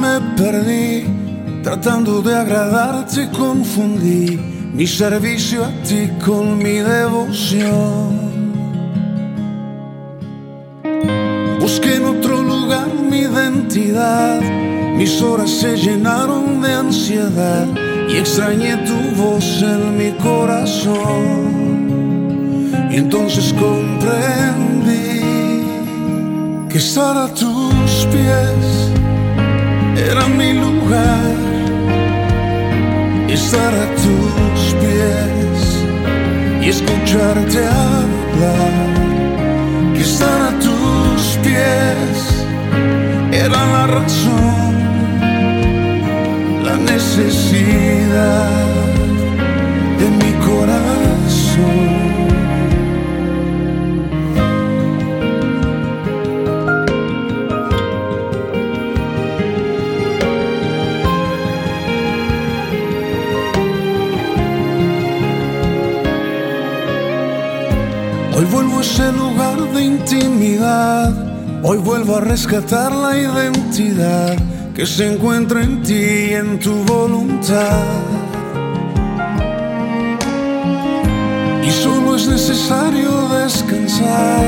me perdí, tratando de agradarte confundí mi servicio a ti con mi devoción. Busqué en otro lugar mi identidad, mis horas se llenaron de ansiedad y extrañé tu voz en mi corazón. Y entonces comprendí que estar a tus pies era mi lugar. Estar a tus pies y escucharte hablar. Que estar a tus pies era la razón, la necesidad Hoy vuelvo a ese lugar de intimidad. Hoy vuelvo a rescatar la identidad que se encuentra en ti y en tu voluntad. Y solo es necesario descansar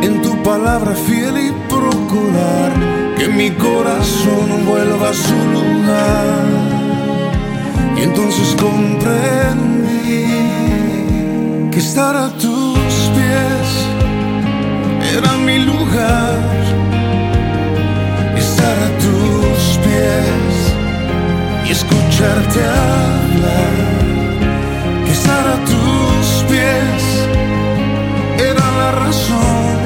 en tu palabra fiel y procurar que mi corazón vuelva a su lugar. que estar a tus pies era mi lugar. Estar a tus pies y escucharte hablar. Que estar a tus pies era la razón,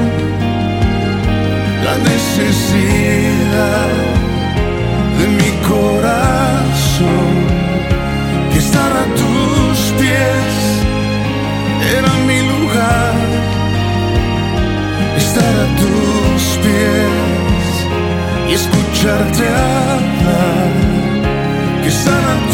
la necesidad. y escucharte hablar que sanan